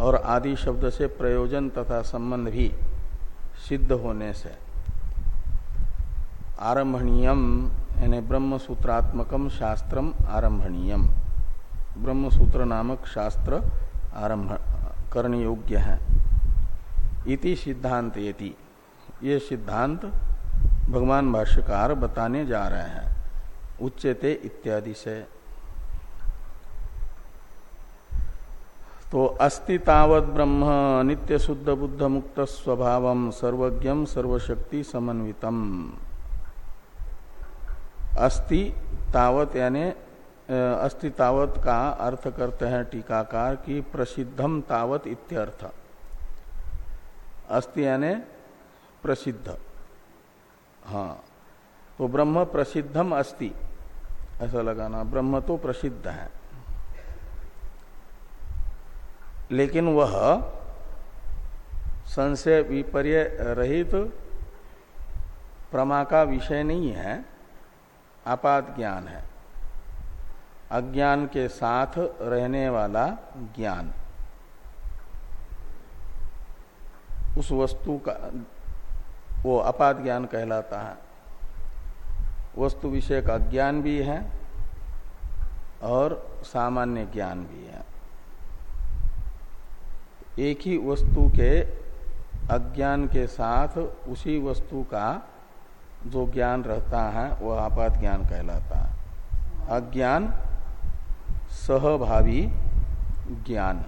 और आदि शब्द से प्रयोजन तथा संबंध भी सिद्ध होने से। आरंभणीयम, यानी ब्रह्म सूत्रात्मकम शास्त्रम आरंभणीयम। ब्रह्म सूत्र नामक शास्त्र आरंभ करने योग्य है। इति सिद्धांत यति ये सिद्धांत भगवान भाष्यकार बताने जा रहे हैं। उच्चते इत्यादि से। तो अस्ति तावत ब्रह्म नित्य शुद्ध बुद्ध मुक्त स्वभाव, सर्वज्ञ सर्वशक्ति समन्वितम। अस्ति तावत यानी अस्ति तावत का अर्थ करते हैं टीकाकार की प्रसिद्धम तावत इत्यर्थ। अस्ति यानी प्रसिद्ध। हाँ तो ब्रह्म प्रसिद्धम अस्ति। ऐसा लगाना, ब्रह्म तो प्रसिद्ध है। लेकिन वह संशय विपर्य रहित प्रमा का विषय नहीं है आपात ज्ञान है। अज्ञान के साथ रहने वाला ज्ञान। उस वस्तु का, वो अपात ज्ञान कहलाता है। वस्तु विषय का ज्ञान भी है और सामान्य ज्ञान भी है। एक ही वस्तु के अज्ञान के साथ उसी वस्तु का जो ज्ञान रहता है वह आपात ज्ञान कहलाता है। अज्ञान सहभावी ज्ञान।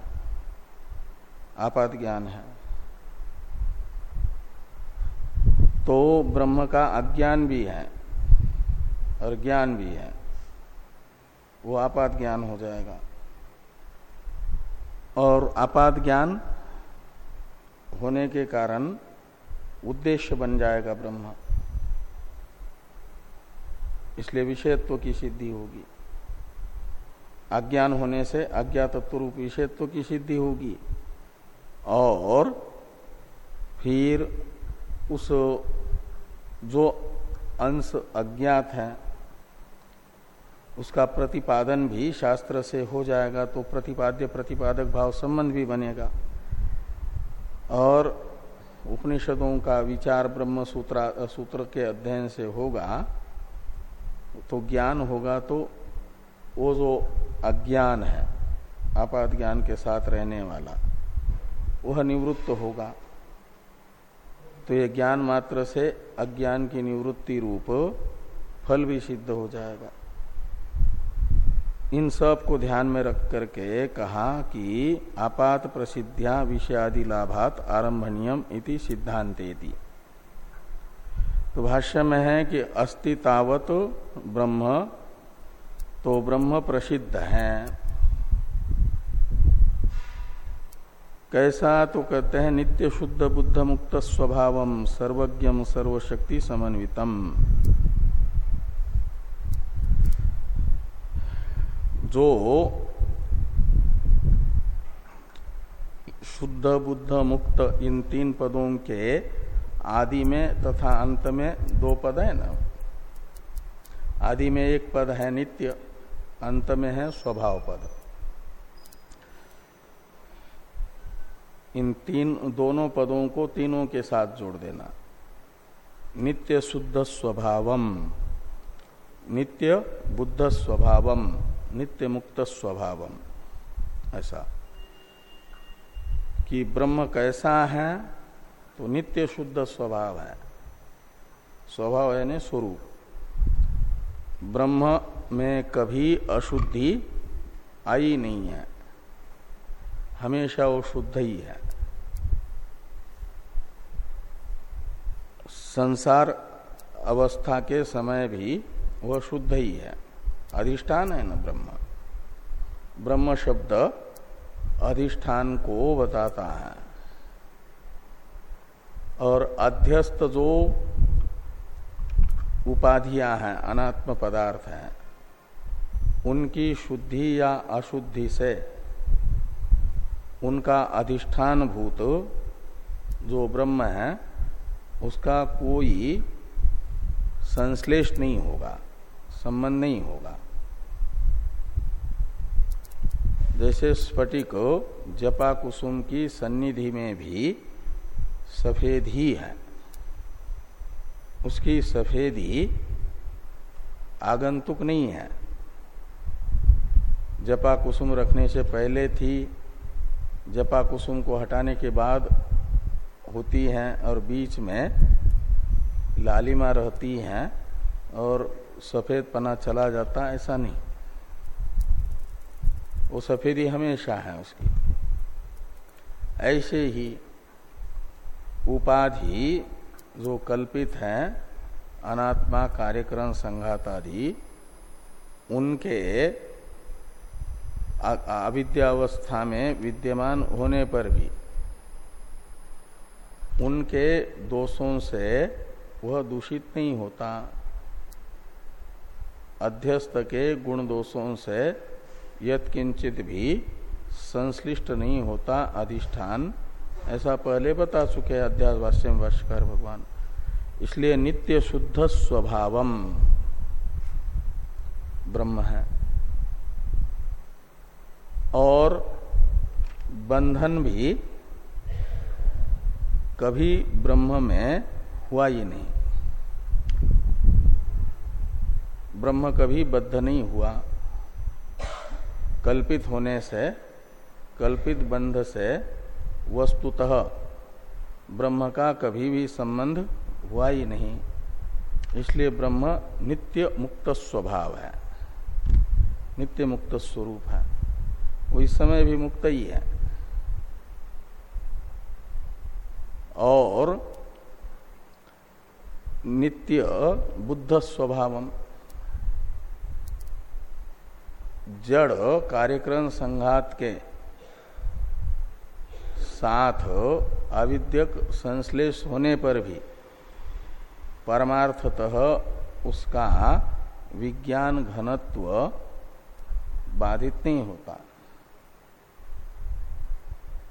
आपात ज्ञान है। तो ब्रह्म का अज्ञान भी है और ज्ञान भी है, वो आपात ज्ञान हो जाएगा। और आपात ज्ञान होने के कारण उद्देश्य बन जाएगा ब्रह्म। इसलिए विषयत्व की सिद्धि होगी। अज्ञान होने से अज्ञातत्व रूप विषयत्व की सिद्धि होगी। और फिर उस जो अंश अज्ञात है उसका प्रतिपादन भी शास्त्र से हो जाएगा तो प्रतिपाद्य प्रतिपादक भाव संबंध भी बनेगा। और उपनिषदों का विचार ब्रह्म सूत्र सूत्र के अध्ययन से होगा तो ज्ञान होगा तो वो जो अज्ञान है, आपात ज्ञान के साथ रहने वाला, वह निवृत्त होगा। तो ये ज्ञान मात्र से अज्ञान की निवृत्ति रूप फल भी सिद्ध हो जाएगा। इन सबको ध्यान में रख करके कहा कि आपात प्रसिद्धिया विषयादि लाभात आरंभणीयम इति सिद्धांतेति। तो भाष्य में है कि अस्ति तावत ब्रह्म तो ब्रह्म प्रसिद्ध है। कैसा तो कहते हैं, नित्य शुद्ध बुद्ध मुक्त स्वभाव सर्वज्ञ सर्वशक्ति समन्वितम। जो शुद्ध, बुद्ध, मुक्त इन तीन पदों के आदि में तथा अंत में दो पद है ना। आदि में एक पद है नित्य, अंत में है स्वभाव पद। इन तीन, दोनों पदों को तीनों के साथ जोड़ देना। नित्य शुद्ध स्वभावम, नित्य बुद्ध स्वभावम। नित्य मुक्त स्वभावम। ऐसा। कि ब्रह्म कैसा है तो नित्य शुद्ध स्वभाव है। स्वभाव यानी स्वरूप। ब्रह्म में कभी अशुद्धि आई नहीं है। हमेशा वो शुद्ध ही है। संसार अवस्था के समय भी वह शुद्ध ही है। अधिष्ठान है ना ब्रह्म। ब्रह्म शब्द अधिष्ठान को बताता है। और अध्यस्त जो उपाधियाँ हैं, अनात्म पदार्थ हैं, उनकी शुद्धि या अशुद्धि से उनका अधिष्ठान भूत जो ब्रह्म है, उसका कोई संश्लेष नहीं होगा। संबंध नहीं होगा। जैसे स्फटिक जपा कुसुम की सन्निधि में भी सफ़ेद ही है। उसकी सफेदी आगंतुक नहीं है। जपा कुसुम रखने से पहले थी जपा कुसुम को हटाने के बाद होती हैं और बीच में लालिमा रहती हैं और सफ़ेद पना चला जाता ऐसा नहीं। वो सफेदी हमेशा है उसकी। ऐसे ही उपाधि जो कल्पित है, अनात्मा कार्यक्रम संघात आदि, उनके अविद्यावस्था में विद्यमान होने पर भी उनके दोषों से वह दूषित नहीं होता। अध्यस्त के गुण दोषों से यत्किंचित भी संश्लिष्ट नहीं होता अधिष्ठान। ऐसा पहले बता चुके अध्यास भाष्य में भगवान। इसलिए नित्य शुद्ध स्वभावम ब्रह्म है। और बंधन भी कभी ब्रह्म में हुआ ही नहीं। ब्रह्म कभी बद्ध नहीं हुआ। कल्पित होने से, कल्पित बंध से वस्तुतः ब्रह्म का कभी भी संबंध हुआ ही नहीं। इसलिए ब्रह्म नित्य मुक्त स्वभाव है। नित्य मुक्त स्वरूप है। वो इस समय भी मुक्त ही है। और नित्य बुद्ध स्वभावम। जड़ कार्यक्रम संघात के साथ अविद्यक संश्लेष होने पर भी परमार्थतः उसका विज्ञान घनत्व बाधित नहीं होता।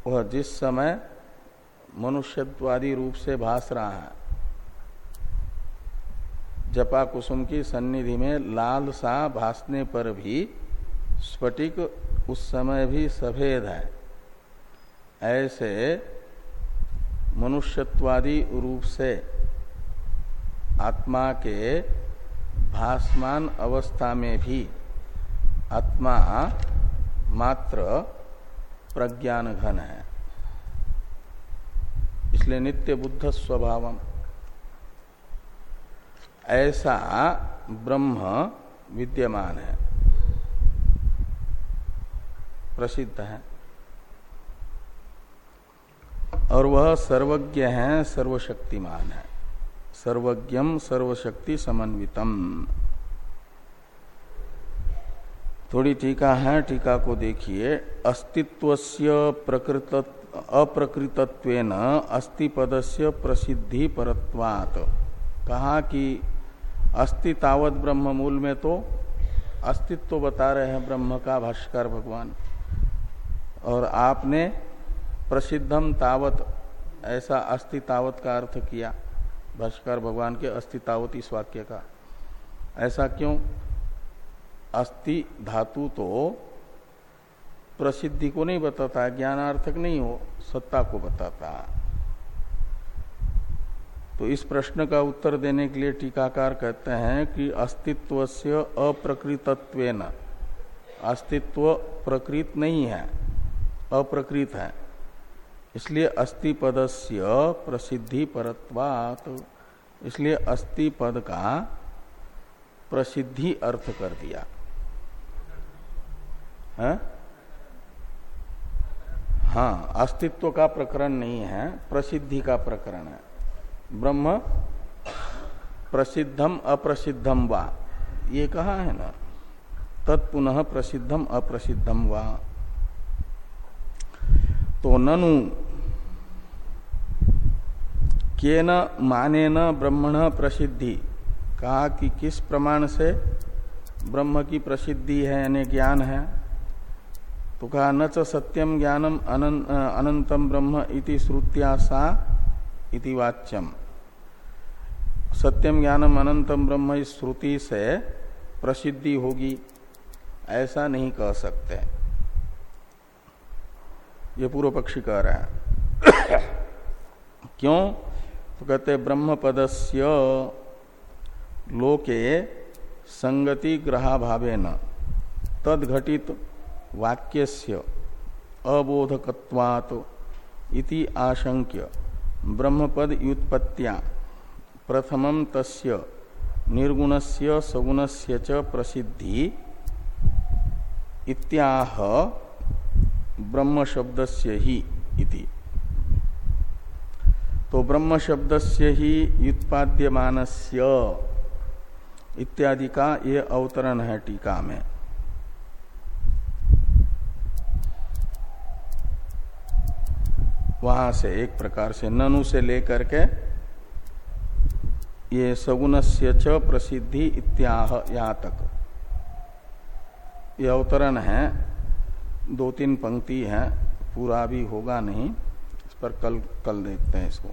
वह जिस समय मनुष्यत्वादी रूप से भास रहा है जपा कुसुम की सन्निधि में लाल सा भासने पर भी स्फटिक उस समय भी सफ़ेद है। ऐसे मनुष्यत्वादी रूप से आत्मा के भासमान अवस्था में भी आत्मा मात्र प्रज्ञान घन है। इसलिए नित्य बुद्ध स्वभाव ऐसा ब्रह्म विद्यमान है। प्रसिद्ध है। और वह सर्वज्ञ है, सर्वशक्तिमान है। सर्वज्ञम, सर्वशक्ति समन्वितम। थोड़ी टीका है, टीका को देखिए। अस्तित्व प्रकृत, अप्रकृतत्वेन अस्थिपद से प्रसिद्धि परत्वात। कहा कि अस्ति तावत ब्रह्म मूल में तो अस्तित्व बता रहे हैं ब्रह्म का भाष्कर भगवान। और आपने प्रसिद्धम तावत, ऐसा अस्ति तावत का अर्थ किया, भाष्कर भगवान के अस्ति तावत इस वाक्य का। ऐसा क्यों? अस्ति धातु तो प्रसिद्धि को नहीं बताता, ज्ञानार्थक नहीं हो, सत्ता को बताता। तो इस प्रश्न का उत्तर देने के लिए टीकाकार कहते हैं कि अस्तित्व से अप्रकृतत्व अस्तित्व प्रकृत नहीं है। अप्रकृत है। इसलिए अस्थि पदस्य प्रसिद्धि परत्वात। इसलिए अस्थि पद का प्रसिद्धि अर्थ कर दिया। है? हाँ अस्तित्व का प्रकरण नहीं है, प्रसिद्धि का प्रकरण है। ब्रह्म प्रसिद्धम अप्रसिद्धम वा। ये कहा है ना? तत्पुनः प्रसिद्धम अप्रसिद्धम वा। तो ननु के न माने न ब्रह्मण प्रसिद्धि। कहा कि किस प्रमाण से ब्रह्म की प्रसिद्धि है, यानी ज्ञान है? तो कहा, न च सत्यम ज्ञानम अनंतम ब्रह्म इति श्रुत्या सा इति वाच्यम। सत्यम ज्ञानम अनंतम ब्रह्म इस श्रुति से प्रसिद्धि होगी, ऐसा नहीं कह सकते। ये पूर्व पक्षी कह रहा है। (coughs) क्यों? तो कहते ब्रह्म पदस्य लोके संगति ग्रहाभावे न तद घटित वाक्यस्य अबोधकत्वात् इति आशंक्य ब्रह्मपद व्युत्पत्तिया प्रथमम तस्य निर्गुणस्य सगुणस्य च प्रसिद्धि इत्याह ब्रह्म शब्द से ही इति। तो ब्रह्म शब्द से ही व्युत्पाद्यमानस्य इत्यादि का ये अवतरण है टीका में। वहाँ से एक प्रकार से ननु से लेकर के ये सगुणस्य च प्रसिद्धि इत्याह यहाँ तक। ये अवतरण है दो तीन पंक्ति हैं, पूरा भी होगा नहीं, इस पर कल कल देखते हैं इसको।